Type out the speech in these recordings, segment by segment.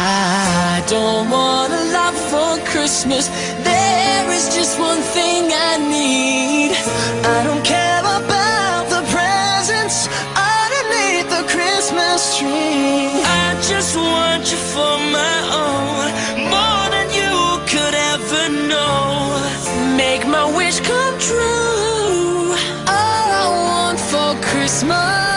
I don't want a lot for Christmas. There is just one thing I need. I don't care about the presents underneath the Christmas tree. I just want you for my own, more than you could ever know. Make my wish come true. All I want for Christmas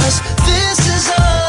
promise this is all